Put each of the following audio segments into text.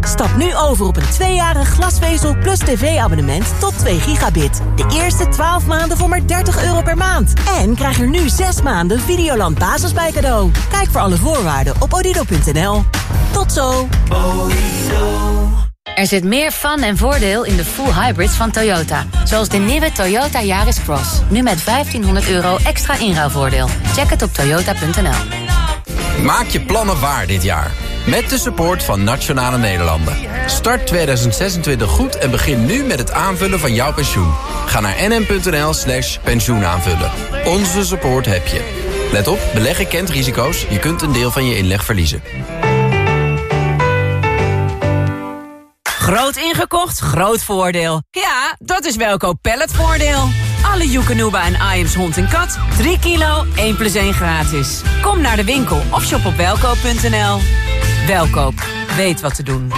Stap nu over op een tweejarig glasvezel plus tv-abonnement tot 2 gigabit. De eerste 12 maanden voor maar 30 euro per maand. En krijg er nu 6 maanden Videoland Basis bij cadeau. Kijk voor alle voorwaarden op odido.nl. Tot zo! Er zit meer fun en voordeel in de full hybrids van Toyota. Zoals de nieuwe Toyota Yaris Cross. Nu met 1500 euro extra inruilvoordeel. Check het op toyota.nl. Maak je plannen waar dit jaar. Met de support van Nationale Nederlanden. Start 2026 goed en begin nu met het aanvullen van jouw pensioen. Ga naar nm.nl slash pensioenaanvullen. Onze support heb je. Let op, beleggen kent risico's. Je kunt een deel van je inleg verliezen. Groot ingekocht, groot voordeel. Ja, dat is Welkoop Palletvoordeel. Alle Joekanuba en Iams hond en kat. 3 kilo, 1 plus 1 gratis. Kom naar de winkel of shop op welkoop.nl. Welkoop, weet wat te doen.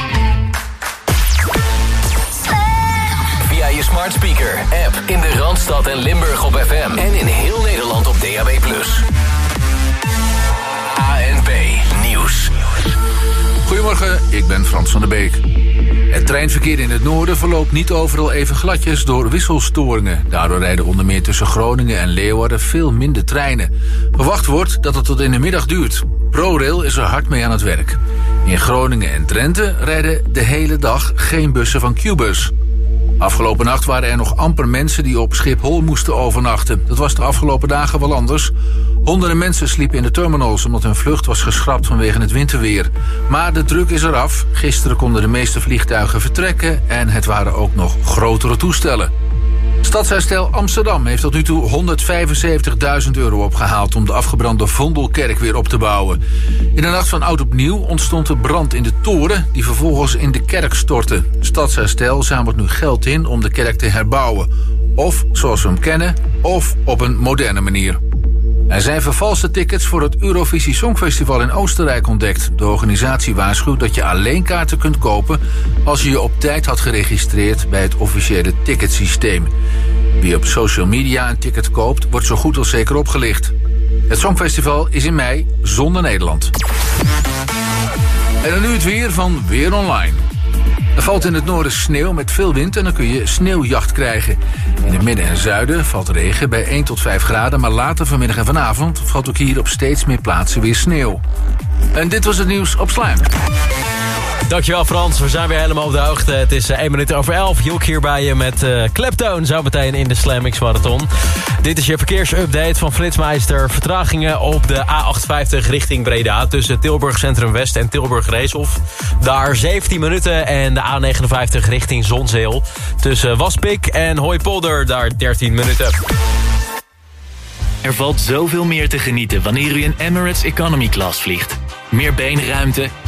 Via je smart speaker, app in de Randstad en Limburg op FM. En in heel Nederland op DAB+. Goedemorgen, ik ben Frans van der Beek. Het treinverkeer in het noorden verloopt niet overal even gladjes door wisselstoringen. Daardoor rijden onder meer tussen Groningen en Leeuwarden veel minder treinen. Verwacht wordt dat het tot in de middag duurt. ProRail is er hard mee aan het werk. In Groningen en Drenthe rijden de hele dag geen bussen van Qbus. Afgelopen nacht waren er nog amper mensen die op Schiphol moesten overnachten. Dat was de afgelopen dagen wel anders. Honderden mensen sliepen in de terminals omdat hun vlucht was geschrapt vanwege het winterweer. Maar de druk is eraf. Gisteren konden de meeste vliegtuigen vertrekken en het waren ook nog grotere toestellen. Stadsherstel Amsterdam heeft tot nu toe 175.000 euro opgehaald... om de afgebrande Vondelkerk weer op te bouwen. In de nacht van oud op nieuw ontstond er brand in de toren... die vervolgens in de kerk stortte. Stadsherstel zamelt nu geld in om de kerk te herbouwen. Of zoals we hem kennen, of op een moderne manier. Er zijn vervalste tickets voor het Eurovisie Songfestival in Oostenrijk ontdekt. De organisatie waarschuwt dat je alleen kaarten kunt kopen... als je je op tijd had geregistreerd bij het officiële ticketsysteem. Wie op social media een ticket koopt, wordt zo goed als zeker opgelicht. Het Songfestival is in mei zonder Nederland. En dan nu het weer van Weer Online. Er valt in het noorden sneeuw met veel wind en dan kun je sneeuwjacht krijgen. In het midden en zuiden valt regen bij 1 tot 5 graden... maar later vanmiddag en vanavond valt ook hier op steeds meer plaatsen weer sneeuw. En dit was het nieuws op Slam. Dankjewel Frans, we zijn weer helemaal op de hoogte. Het is 1 minuut over 11. Joek hier bij je met uh, Kleptoon zo meteen in de Slam Marathon. Dit is je verkeersupdate van Flitsmeister. Vertragingen op de A58 richting Breda... tussen Tilburg Centrum West en Tilburg Reeshof. Daar 17 minuten en de A59 richting Zonzeel. Tussen Waspik en Hooipolder, daar 13 minuten. Er valt zoveel meer te genieten wanneer u in Emirates Economy Class vliegt. Meer beenruimte,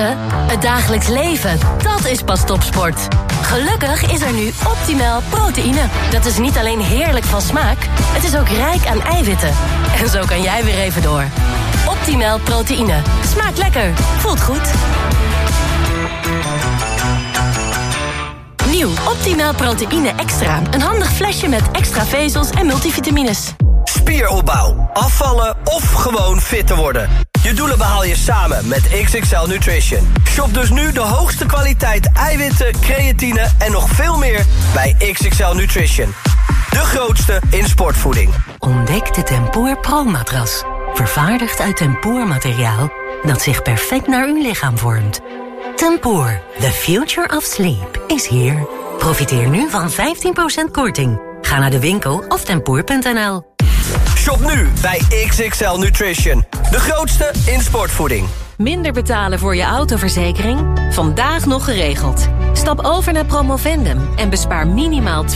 Het dagelijks leven, dat is pas topsport. Gelukkig is er nu optimaal proteïne. Dat is niet alleen heerlijk van smaak, het is ook rijk aan eiwitten. En zo kan jij weer even door. Optimaal proteïne. Smaakt lekker. Voelt goed. Nieuw Optimaal proteïne extra. Een handig flesje met extra vezels en multivitamines. Spieropbouw, afvallen of gewoon fit te worden. Je doelen behaal je samen met XXL Nutrition. Shop dus nu de hoogste kwaliteit eiwitten, creatine en nog veel meer bij XXL Nutrition. De grootste in sportvoeding. Ontdek de Tempoor Pro-matras. Vervaardigd uit tempoormateriaal dat zich perfect naar uw lichaam vormt. Tempoor, the future of sleep, is here. Profiteer nu van 15% korting. Ga naar de winkel of tempoor.nl. Shop nu bij XXL Nutrition. De grootste in sportvoeding. Minder betalen voor je autoverzekering? Vandaag nog geregeld. Stap over naar Promovendum en bespaar minimaal 20%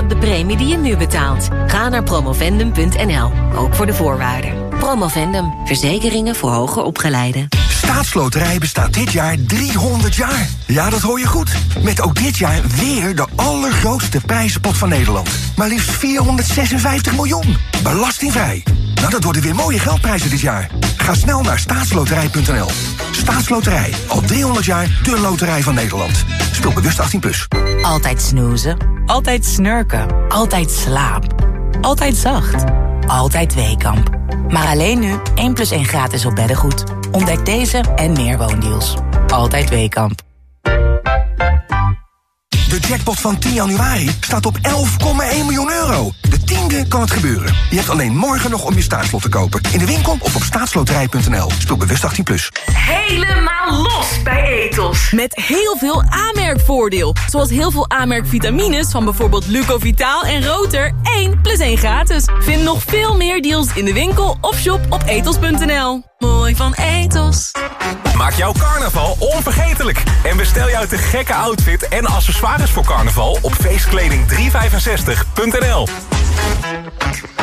op de premie die je nu betaalt. Ga naar promovendum.nl, ook voor de voorwaarden. Promovendum, verzekeringen voor hoger opgeleiden. Staatsloterij bestaat dit jaar 300 jaar. Ja, dat hoor je goed. Met ook dit jaar weer de allergrootste prijzenpot van Nederland. Maar liefst 456 miljoen. Belastingvrij. Nou, dat worden weer mooie geldprijzen dit jaar. Ga snel naar staatsloterij.nl. Staatsloterij. Al 300 jaar de loterij van Nederland. Speel bewust 18+. Plus. Altijd snoezen. Altijd snurken. Altijd slaap. Altijd zacht. Altijd Weekamp. Maar alleen nu 1 plus 1 gratis op beddengoed. Ontdek deze en meer woondeals. Altijd Weekamp. De jackpot van 10 januari staat op 11,1 miljoen euro. De tiende kan het gebeuren. Je hebt alleen morgen nog om je staatslot te kopen. In de winkel of op staatsloterij.nl. Speel bewust 18+. Plus. Helemaal los bij Ethos. Met heel veel aanmerkvoordeel. Zoals heel veel aanmerkvitamines van bijvoorbeeld Lucovitaal en Roter. 1 plus 1 gratis. Vind nog veel meer deals in de winkel of shop op ethos.nl. Mooi van Ethos. Maak jouw carnaval onvergetelijk. En bestel jouw te gekke outfit en accessoires voor carnaval op feestkleding365.nl.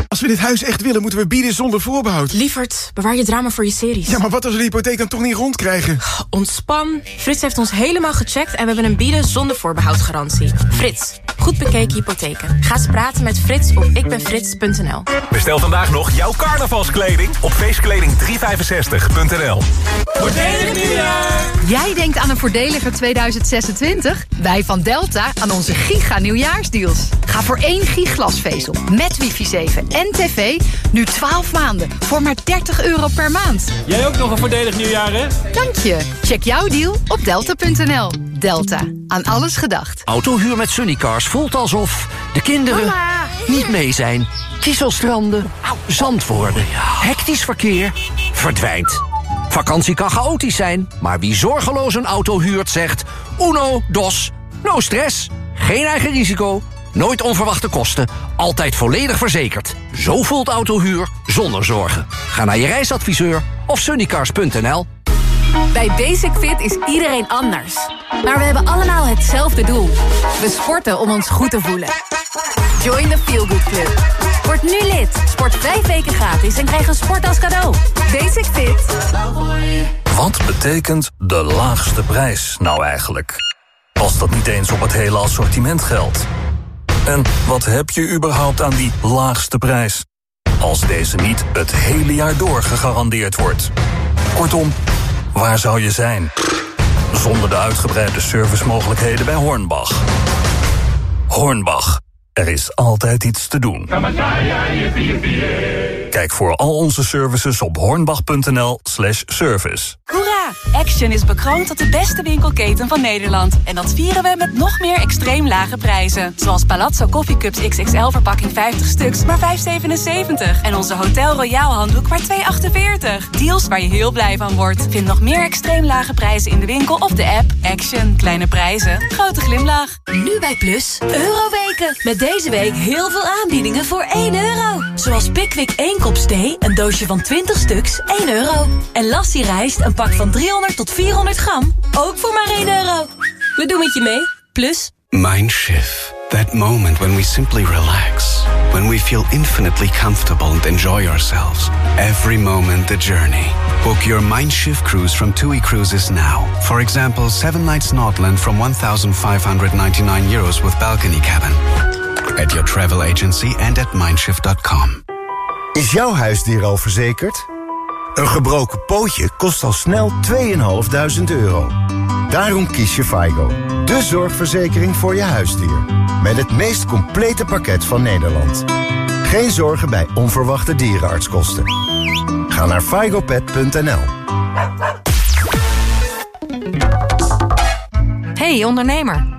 Als we dit huis echt willen, moeten we bieden zonder voorbehoud. Lievert, bewaar je drama voor je series. Ja, maar wat als we de hypotheek dan toch niet rondkrijgen? Ontspan. Frits heeft ons helemaal gecheckt en we hebben een bieden zonder voorbehoud garantie. Frits, goed bekeken hypotheken. Ga eens praten met Frits op ikbenfrits.nl. Bestel vandaag nog jouw carnavalskleding op feestkleding365.nl. Voordelig nieuwjaar! Jij denkt aan een voordeliger 2026? Wij van Delta aan onze giga nieuwjaarsdeals. Ga voor één giglasvezel met wifi 7 en tv nu 12 maanden voor maar 30 euro per maand. Jij ook nog een voordelig nieuwjaar, hè? Dank je. Check jouw deal op delta.nl. Delta. Aan alles gedacht. Autohuur met Sunnycars voelt alsof de kinderen niet mee zijn. Kieselstranden, zand worden, hectisch verkeer, verdwijnt. Vakantie kan chaotisch zijn, maar wie zorgeloos een auto huurt zegt... uno, dos, no stress, geen eigen risico, nooit onverwachte kosten... altijd volledig verzekerd. Zo voelt autohuur zonder zorgen. Ga naar je reisadviseur of sunnycars.nl. Bij Basic Fit is iedereen anders. Maar we hebben allemaal hetzelfde doel. We sporten om ons goed te voelen. Join the Feel Good Club. Word nu lid. Sport vijf weken gratis en krijg een sport als cadeau. Basic Fit. Wat betekent de laagste prijs nou eigenlijk? Als dat niet eens op het hele assortiment geldt. En wat heb je überhaupt aan die laagste prijs? Als deze niet het hele jaar door gegarandeerd wordt. Kortom, waar zou je zijn? Zonder de uitgebreide servicemogelijkheden bij Hornbach. Hornbach, er is altijd iets te doen. Kijk voor al onze services op hornbach.nl slash service. Hoera! Action is bekroond tot de beste winkelketen van Nederland. En dat vieren we met nog meer extreem lage prijzen. Zoals Palazzo Coffee Cups XXL verpakking 50 stuks, maar 5,77. En onze Hotel Royal handdoek maar 2,48. Deals waar je heel blij van wordt. Vind nog meer extreem lage prijzen in de winkel of de app. Action. Kleine prijzen. Grote glimlach. Nu bij Plus, Euroweken. Met deze week heel veel aanbiedingen voor 1 euro. Zoals Pickwick 1 kop thee, een doosje van 20 stuks, 1 euro. En Lassie rijst, een pak van 300 tot 400 gram, ook voor maar 1 euro. We doen het je mee. Plus... Mindshift. That moment when we simply relax. When we feel infinitely comfortable and enjoy ourselves. Every moment the journey. Book your Mindshift cruise from TUI Cruises now. For example, 7 nights Nordland from 1,599 euros with balcony cabin. At your travel agency and at mindshift.com. Is jouw huisdier al verzekerd? Een gebroken pootje kost al snel 2.500 euro. Daarom kies je FIGO, de zorgverzekering voor je huisdier. Met het meest complete pakket van Nederland. Geen zorgen bij onverwachte dierenartskosten. Ga naar figopet.nl. Hey ondernemer,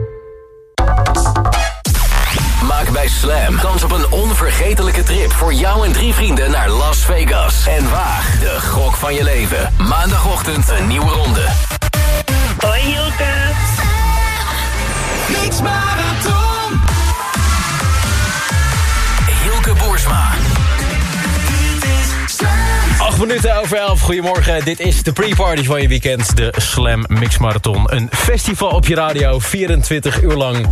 Bij Slam kans op een onvergetelijke trip voor jou en drie vrienden naar Las Vegas. En waag de gok van je leven. Maandagochtend een nieuwe ronde. Hoi Hilke. Mix Marathon. Hilke Boersma. Acht minuten over elf. Goedemorgen. Dit is de pre-party van je weekend. De Slam Mix Marathon. Een festival op je radio. 24 uur lang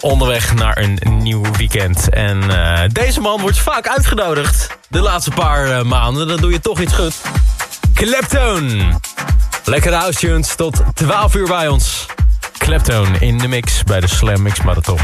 onderweg naar een nieuw weekend. En uh, deze man wordt vaak uitgenodigd. De laatste paar uh, maanden. Dan doe je toch iets goed. Kleptoon. Lekkere house tot 12 uur bij ons. Kleptoon in de mix bij de Slam Mix Marathon.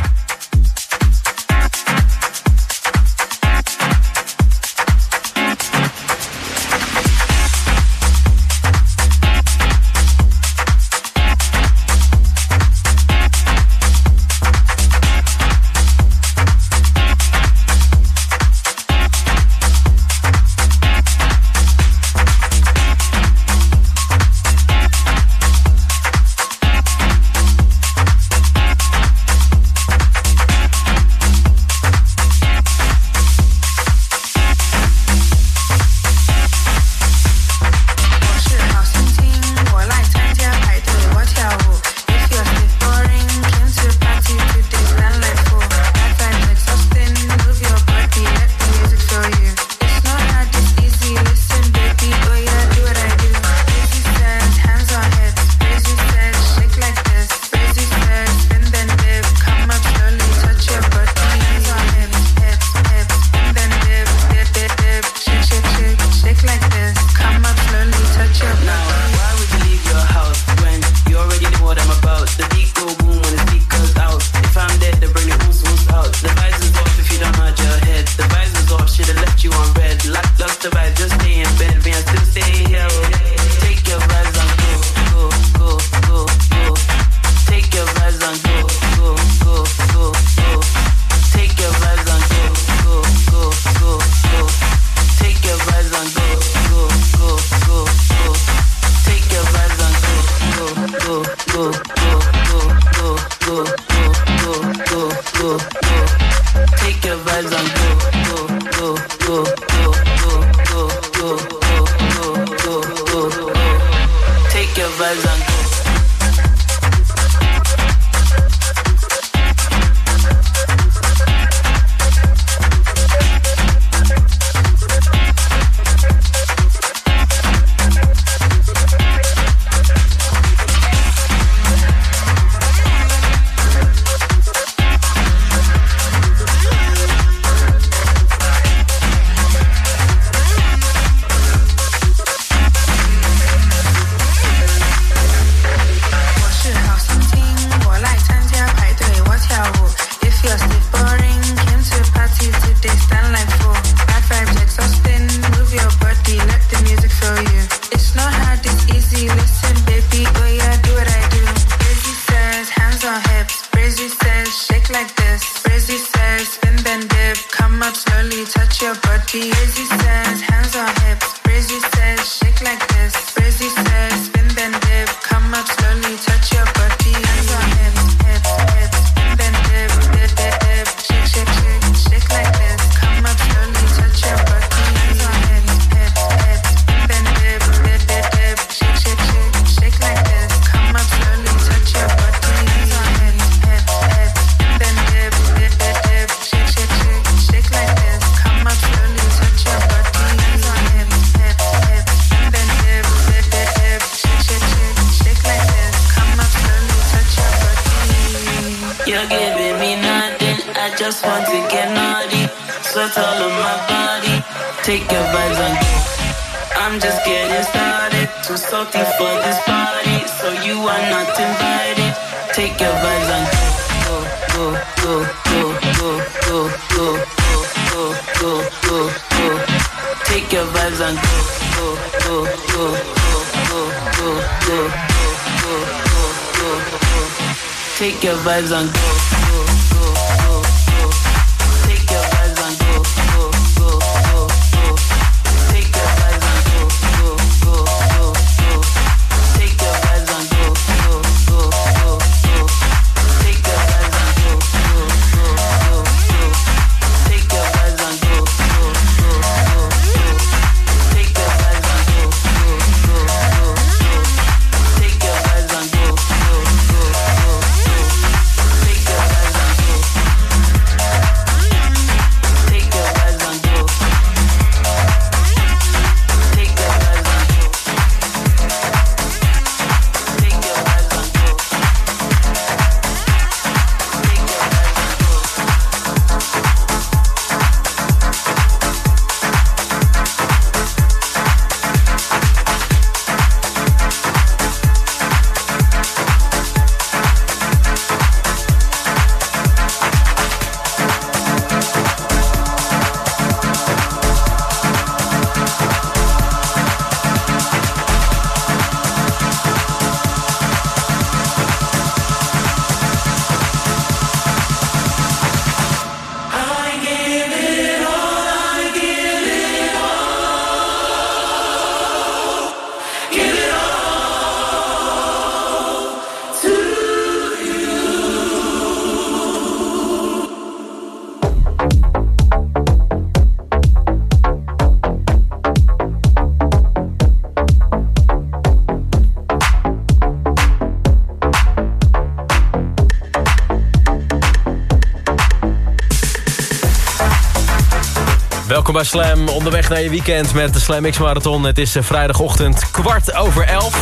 Bij Slam. Onderweg naar je weekend met de Slam X Marathon. Het is eh, vrijdagochtend kwart over elf.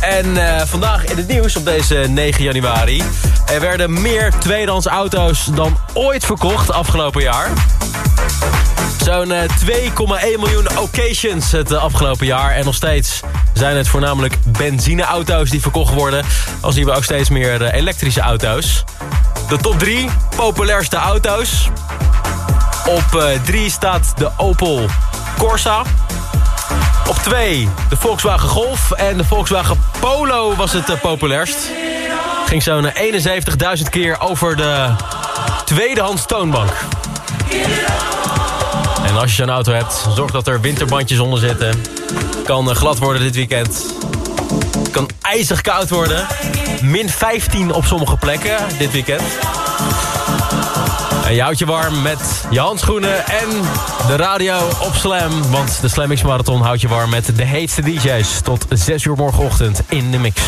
En uh, vandaag in het nieuws op deze 9 januari... er werden meer tweedehands auto's dan ooit verkocht afgelopen jaar. Zo'n uh, 2,1 miljoen occasions het afgelopen jaar. En nog steeds zijn het voornamelijk benzineauto's die verkocht worden. Al zien we ook steeds meer elektrische auto's. De top 3 populairste auto's. Op 3 staat de Opel Corsa. Op 2 de Volkswagen Golf. En de Volkswagen Polo was het populairst. Ging zo'n 71.000 keer over de tweedehands toonbank. En als je zo'n auto hebt, zorg dat er winterbandjes onder zitten. Kan glad worden dit weekend. Kan ijzig koud worden. Min 15 op sommige plekken dit weekend. En je houdt je warm met je handschoenen en de radio op Slam. Want de Slam Mix Marathon houdt je warm met de heetste DJ's. Tot 6 uur morgenochtend in de mix.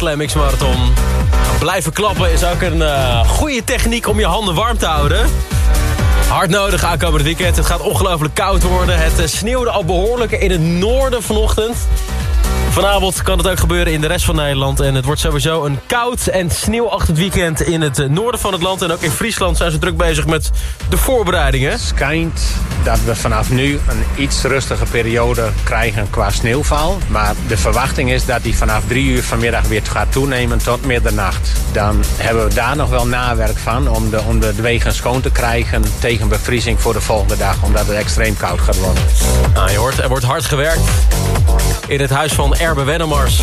Slam X Marathon. Blijven klappen is ook een uh, goede techniek om je handen warm te houden. Hard nodig aankomend weekend. Het gaat ongelooflijk koud worden. Het uh, sneeuwde al behoorlijk in het noorden vanochtend. Vanavond kan het ook gebeuren in de rest van Nederland. En het wordt sowieso een koud en sneeuwachtig weekend in het noorden van het land. En ook in Friesland zijn ze druk bezig met de voorbereidingen. Schijnt dat we vanaf nu een iets rustige periode krijgen qua sneeuwval. Maar de verwachting is dat die vanaf drie uur vanmiddag weer gaat toenemen tot middernacht. Dan hebben we daar nog wel nawerk van om de, om de wegen schoon te krijgen tegen bevriezing voor de volgende dag. Omdat het extreem koud gaat worden. Nou, je hoort, er wordt hard gewerkt in het huis van Erbe Wennemars.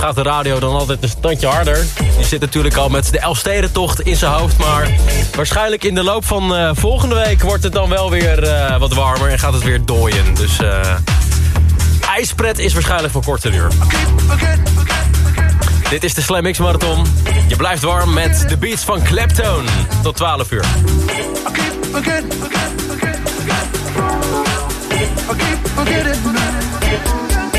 Gaat de radio dan altijd een standje harder. Die zit natuurlijk al met de Elfstedentocht in zijn hoofd. Maar waarschijnlijk in de loop van volgende week wordt het dan wel weer wat warmer. En gaat het weer dooien. Dus ijspret is waarschijnlijk voor korte uur. Dit is de Slam X Marathon. Je blijft warm met de beats van Kleptone Tot 12 uur.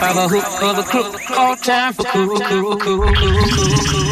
Baba hook, baba crook, all time for cool, cool, cool, cool, cool.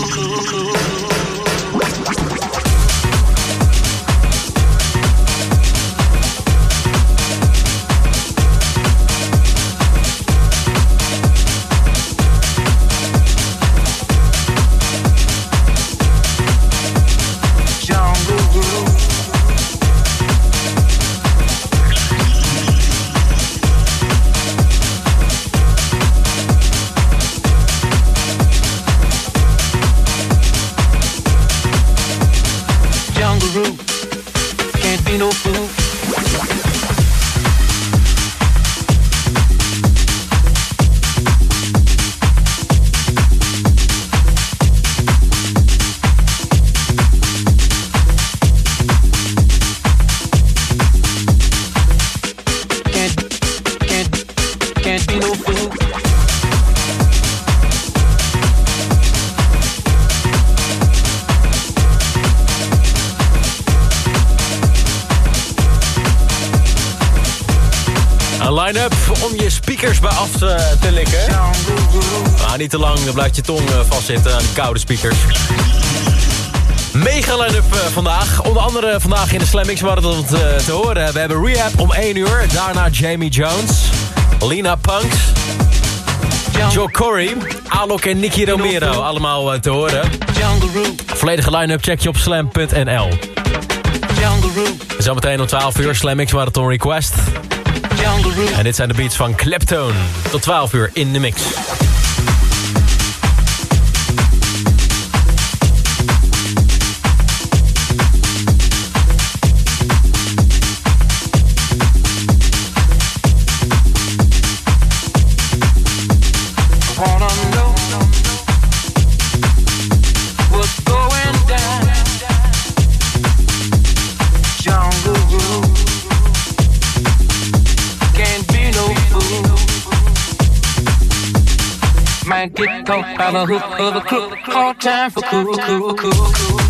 Can't, be. Een line-up om je speakers bij af te, te likken. Maar niet te lang, dan blijft je tong eh, vastzitten aan die koude speakers. Mega line-up eh, vandaag. Onder andere vandaag in de Slam Mix Marathon te, te horen. We hebben Rehab om 1 uur. Daarna Jamie Jones. Lina Punks. Joe Corey. Alok en Nicky Romero. Allemaal eh, te horen. Volledige line-up check je op slam.nl. Zometeen om 12 uur Slam Mix Marathon Request. En dit zijn de beats van Kleptone. Tot 12 uur in de mix. Get caught by the hook of a crook. All time for cool, cool, cool, cool.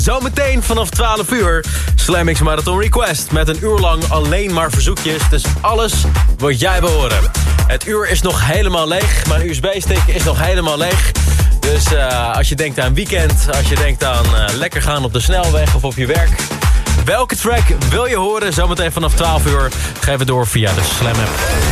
Zometeen vanaf 12 uur Slam Marathon Request. Met een uur lang alleen maar verzoekjes. Dus alles wat jij wil horen. Het uur is nog helemaal leeg. Mijn USB-stick is nog helemaal leeg. Dus eh, als je denkt aan weekend, als je denkt aan eh, lekker gaan op de snelweg of op je werk... Welke track wil je horen? Zometeen vanaf 12 uur. Geef het door via de Slam app.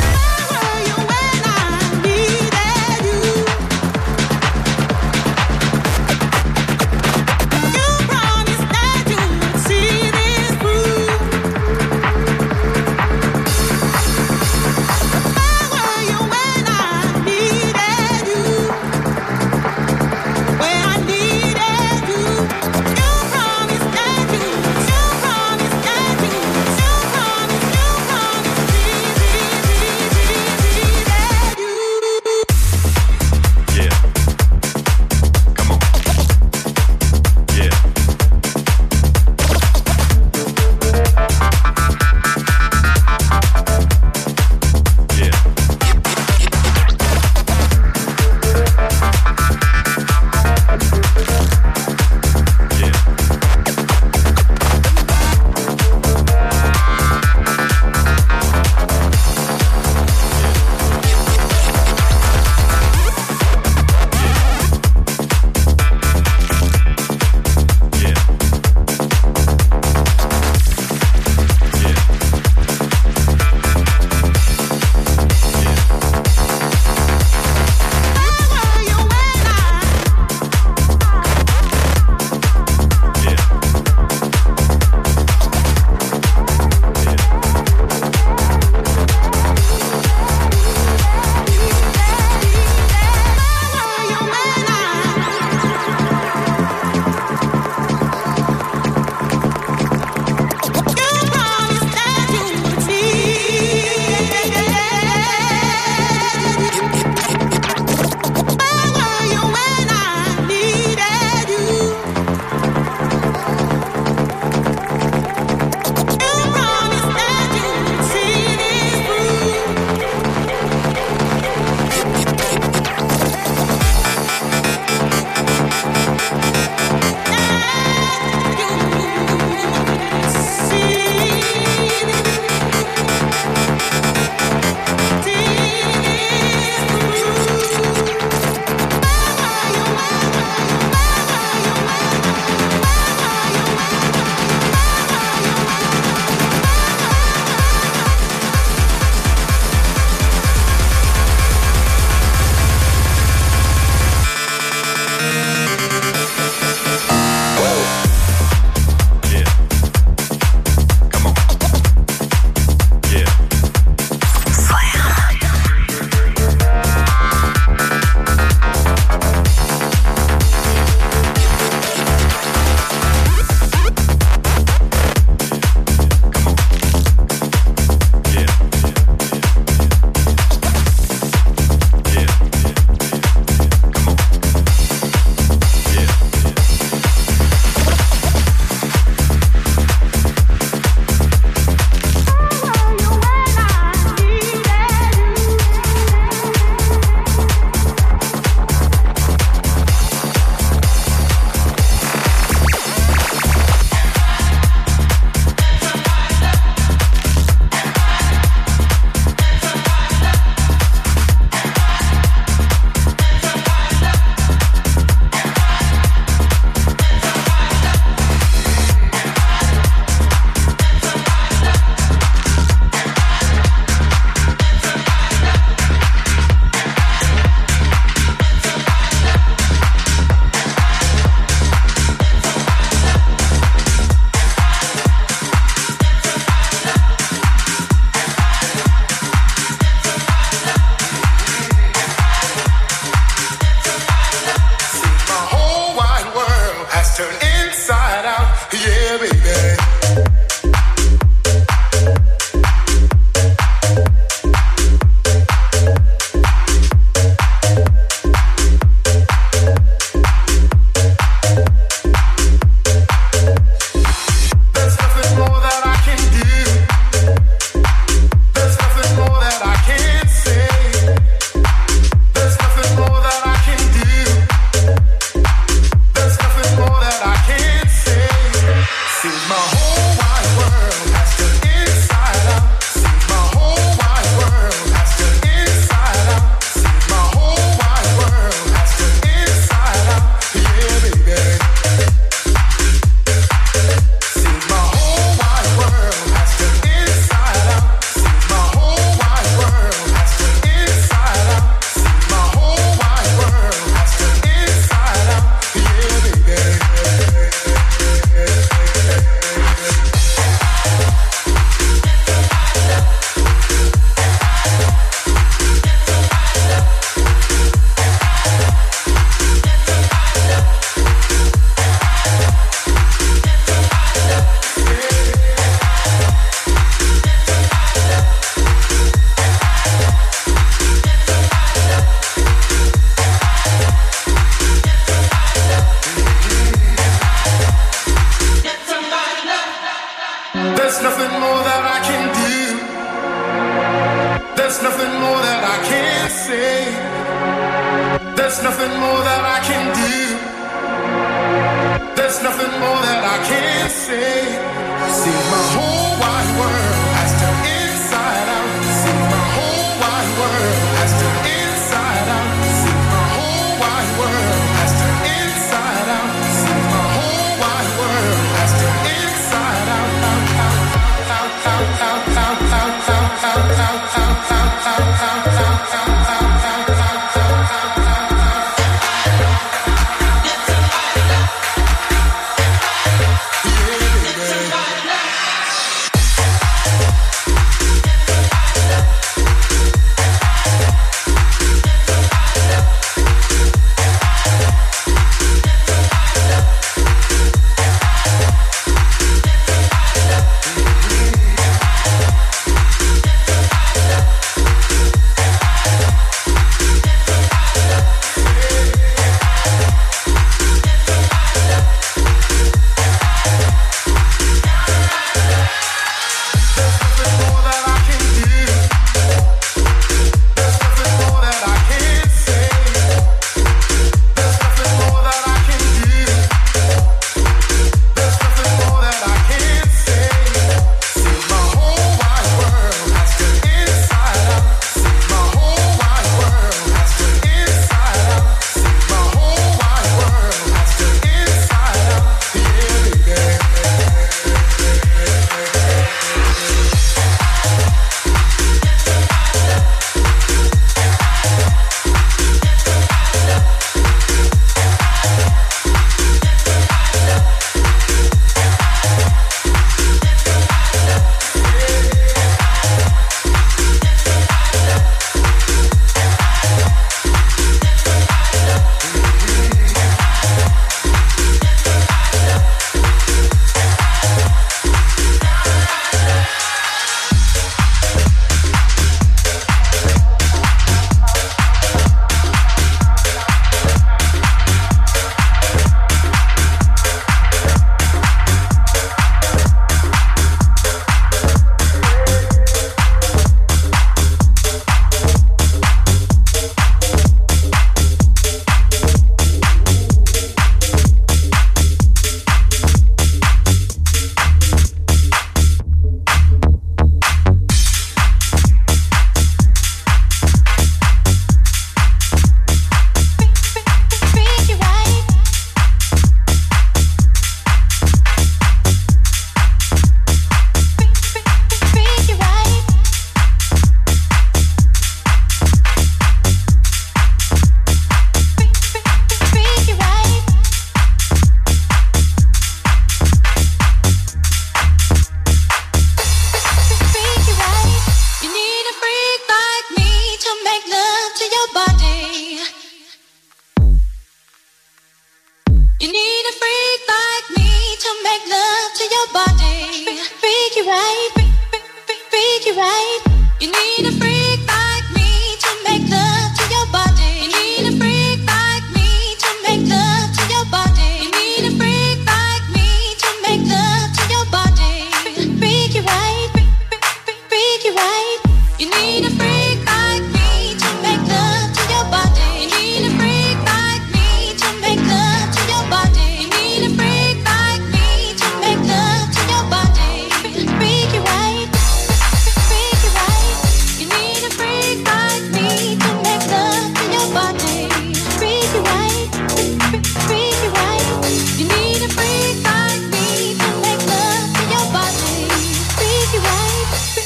baby.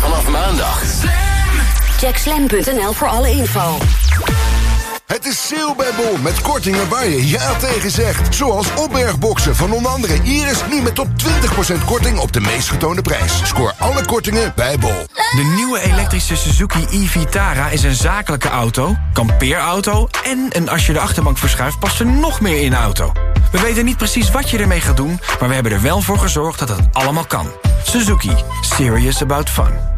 Vanaf maandag. Check slam.nl voor alle info. Is sale bij Bol met kortingen waar je ja tegen zegt. Zoals opbergboxen van onder andere Iris nu met tot 20% korting op de meest getoonde prijs. Scoor alle kortingen bij Bol. De nieuwe elektrische Suzuki e-Vitara is een zakelijke auto, kampeerauto... en een als je de achterbank verschuift past er nog meer in de auto. We weten niet precies wat je ermee gaat doen... maar we hebben er wel voor gezorgd dat het allemaal kan. Suzuki. Serious about fun.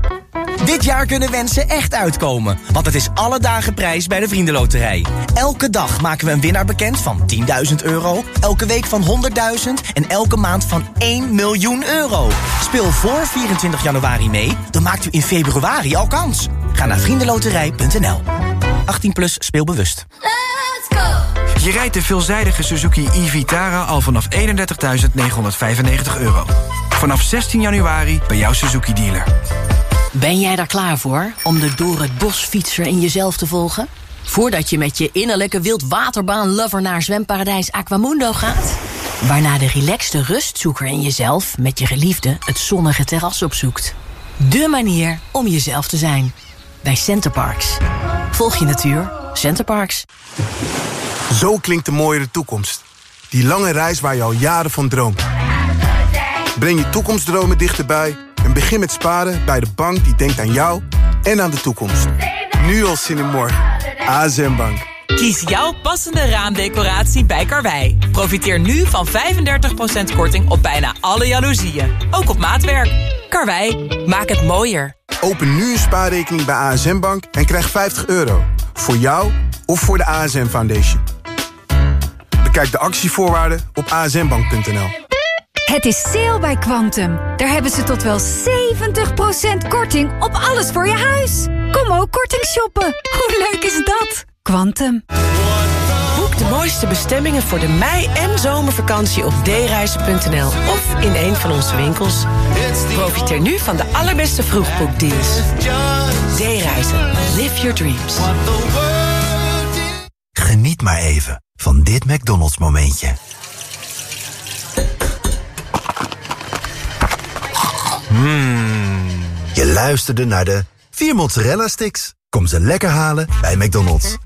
Dit jaar kunnen wensen echt uitkomen, want het is alle dagen prijs bij de Vriendenloterij. Elke dag maken we een winnaar bekend van 10.000 euro, elke week van 100.000 en elke maand van 1 miljoen euro. Speel voor 24 januari mee, dan maakt u in februari al kans. Ga naar vriendenloterij.nl. 18 plus speelbewust. Je rijdt de veelzijdige Suzuki e-Vitara al vanaf 31.995 euro. Vanaf 16 januari bij jouw Suzuki-dealer. Ben jij daar klaar voor om de door het bos in jezelf te volgen? Voordat je met je innerlijke wildwaterbaan-lover naar zwemparadijs Aquamundo gaat? Waarna de relaxte rustzoeker in jezelf met je geliefde het zonnige terras opzoekt. De manier om jezelf te zijn. Bij Centerparks. Volg je natuur. Centerparks. Zo klinkt de mooiere toekomst. Die lange reis waar je al jaren van droomt. Breng je toekomstdromen dichterbij en begin met sparen bij de bank die denkt aan jou en aan de toekomst. Nu al zin in morgen. ASM Bank. Kies jouw passende raamdecoratie bij Karwei. Profiteer nu van 35% korting op bijna alle jaloezieën. Ook op maatwerk. Karwei, maak het mooier. Open nu een spaarrekening bij ASM Bank en krijg 50 euro. Voor jou of voor de ASM Foundation. Bekijk de actievoorwaarden op asmbank.nl. Het is sale bij Quantum. Daar hebben ze tot wel 70% korting op alles voor je huis. Kom ook korting shoppen. Hoe leuk is dat? Quantum. Boek de mooiste bestemmingen voor de mei- en zomervakantie op dereizen.nl of in een van onze winkels. Profiteer nu van de allerbeste vroegboekdeals. D-reizen. Live your dreams. Geniet maar even van dit McDonald's momentje. Mmm. Je luisterde naar de 4 mozzarella sticks. Kom ze lekker halen bij McDonald's.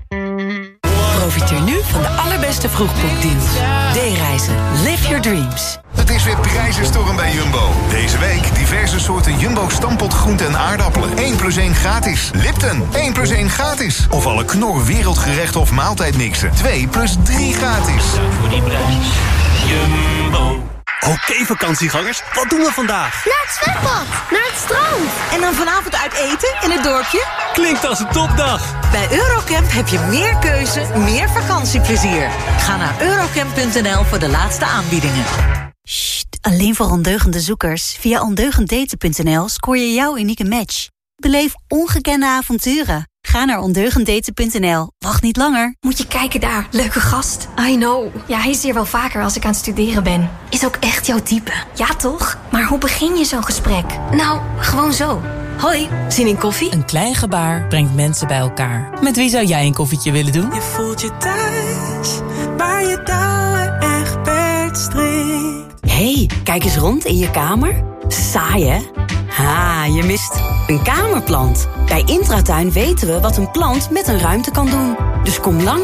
Profiteer nu van de allerbeste vroegboekdeals. D-reizen. Live your dreams. Het is weer prijzenstorm bij Jumbo. Deze week diverse soorten Jumbo stampot groenten en aardappelen. 1 plus 1 gratis. Lipton, 1 plus 1 gratis. Of alle knor wereldgerecht of maaltijdmixen. 2 plus 3 gratis. voor die prijs. Jumbo. Oké vakantiegangers, wat doen we vandaag? Naar het zwembad, naar het strand. En dan vanavond uit eten in het dorpje? Klinkt als een topdag. Bij Eurocamp heb je meer keuze, meer vakantieplezier. Ga naar eurocamp.nl voor de laatste aanbiedingen. Alleen voor ondeugende zoekers. Via ondeugenddaten.nl scoor je jouw unieke match. Beleef ongekende avonturen. Ga naar ondeugenddaten.nl. Wacht niet langer. Moet je kijken daar, leuke gast. I know. Ja, hij is hier wel vaker als ik aan het studeren ben. Is ook echt jouw type. Ja, toch? Maar hoe begin je zo'n gesprek? Nou, gewoon zo. Hoi, zin in koffie? Een klein gebaar brengt mensen bij elkaar. Met wie zou jij een koffietje willen doen? Je voelt je thuis, waar je touwen echt strikt. hey, kijk eens rond in je kamer. Saai, hè? Ha, je mist een kamerplant. Bij Intratuin weten we wat een plant met een ruimte kan doen. Dus kom langs